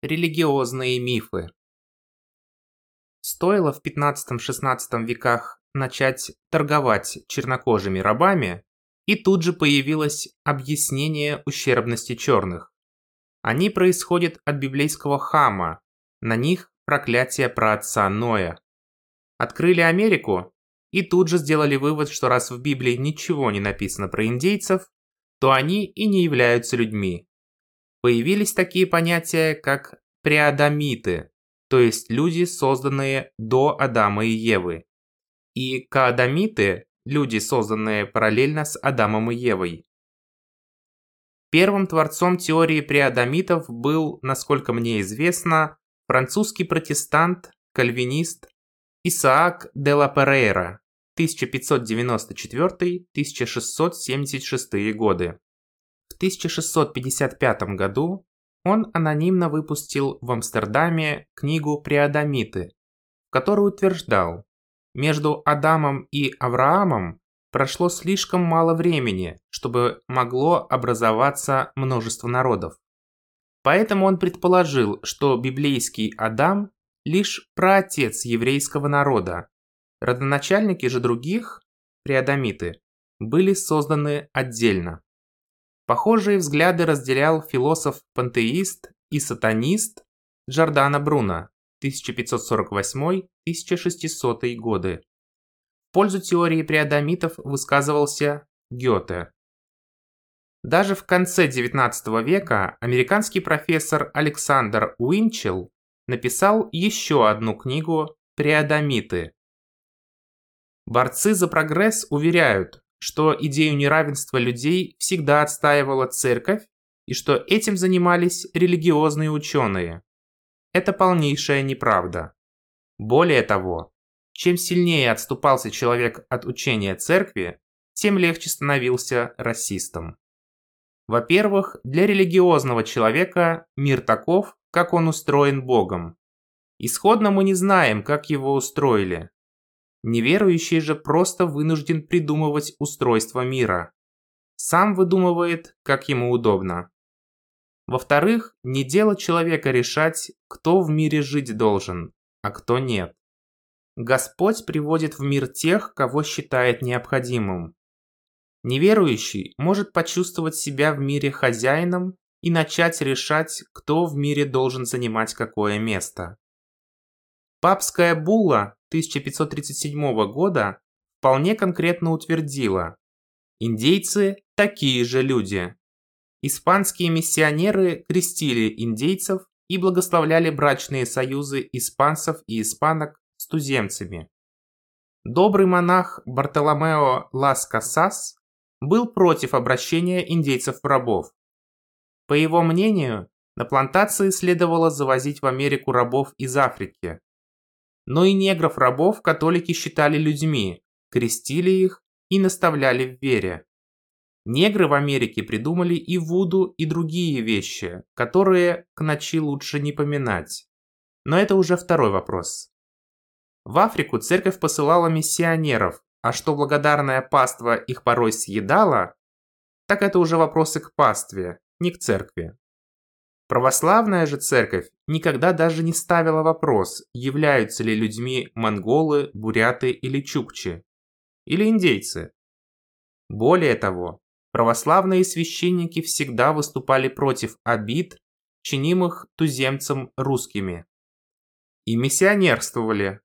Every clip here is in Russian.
Религиозные мифы. Стоило в 15-16 веках начать торговать чернокожими рабами, и тут же появилось объяснение ущербности черных. Они происходят от библейского Хама, на них проклятие про отца Ноя. Открыли Америку и тут же сделали вывод, что раз в Библии ничего не написано про индейцев, то они и не являются людьми. Появились такие понятия, как преадамиты, то есть люди, созданные до Адама и Евы, и каадамиты – люди, созданные параллельно с Адамом и Евой. Первым творцом теории преадамитов был, насколько мне известно, французский протестант, кальвинист Исаак де ла Перейра 1594-1676 годы. В 1655 году он анонимно выпустил в Амстердаме книгу «Преадамиты», в которой утверждал, между Адамом и Авраамом прошло слишком мало времени, чтобы могло образоваться множество народов. Поэтому он предположил, что библейский Адам лишь праотец еврейского народа. Родоначальники же других, преадамиты, были созданы отдельно. Похожие взгляды разделял философ-пантеист и сатанист Джордано Бруно 1548-1600 годы. В пользу теории преадамитов высказывался Гёте. Даже в конце XIX века американский профессор Александр Уинчел написал еще одну книгу «Преадамиты». Борцы за прогресс уверяют, что идею неравенства людей всегда отстаивала церковь и что этим занимались религиозные ученые. Это полнейшая неправда. Более того, чем сильнее отступался человек от учения церкви, тем легче становился расистом. Во-первых, для религиозного человека мир таков, как он устроен Богом. Исходно мы не знаем, как его устроили. Неверующий же просто вынужден придумывать устройство мира. Сам выдумывает, как ему удобно. Во-вторых, не дело человека решать, кто в мире жить должен, а кто нет. Господь приводит в мир тех, кого считает необходимым. Неверующий может почувствовать себя в мире хозяином и начать решать, кто в мире должен занимать какое место. Папская булла 1537 года вполне конкретно утвердила, индейцы – такие же люди. Испанские миссионеры крестили индейцев и благословляли брачные союзы испанцев и испанок с туземцами. Добрый монах Бартоломео Лас Касас был против обращения индейцев в рабов. По его мнению, на плантации следовало завозить в Америку рабов из Африки. Но и негров-рабов католики считали людьми, крестили их и наставляли в вере. Негры в Америке придумали и вуду, и другие вещи, которые к ночи лучше не поминать. Но это уже второй вопрос. В Африку церковь посылала миссионеров, а что благодарная паства их порой съедала, так это уже вопросы к пастве, не к церкви. Православная же церковь никогда даже не ставила вопрос, являются ли людьми монголы, буряты или чукчи, или индейцы. Более того, православные священники всегда выступали против обид, чинимых туземцам русскими. И миссионерствовали.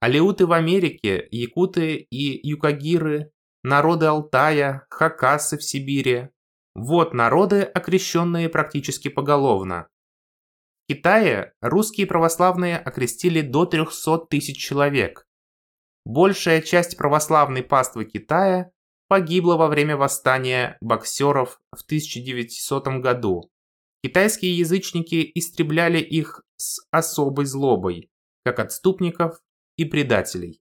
Алеуты в Америке, якуты и юкагиры, народы Алтая, хакасы в Сибири, вот народы, окрещенные практически поголовно. Китае русские православные окрестили до 300 тысяч человек. Большая часть православной паствы Китая погибла во время восстания боксеров в 1900 году. Китайские язычники истребляли их с особой злобой, как отступников и предателей.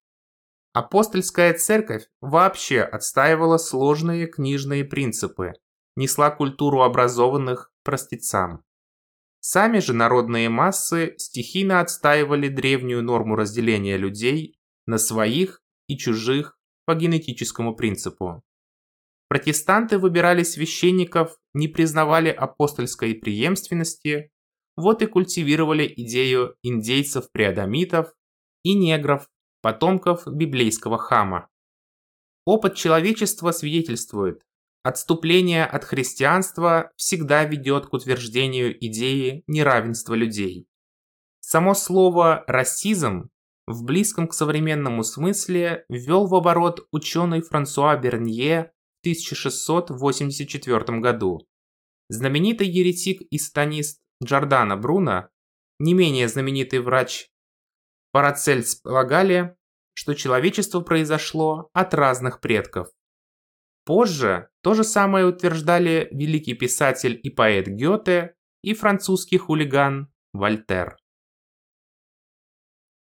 Апостольская церковь вообще отстаивала сложные книжные принципы, несла культуру образованных простецам. Сами же народные массы стихийно отстаивали древнюю норму разделения людей на своих и чужих по генетическому принципу. Протестанты выбирали священников, не признавали апостольской преемственности, вот и культивировали идею индейцев-преодомитов и негров, потомков библейского хама. Опыт человечества свидетельствует, отступление от христианства всегда ведет к утверждению идеи неравенства людей. Само слово «расизм» в близком к современному смысле ввел в оборот ученый Франсуа Бернье в 1684 году. Знаменитый еретик и станист Джордано Бруно, не менее знаменитый врач Парацельс полагали, что человечество произошло от разных предков. Позже то же самое утверждали великий писатель и поэт Гёте и французский хулиган Вольтер.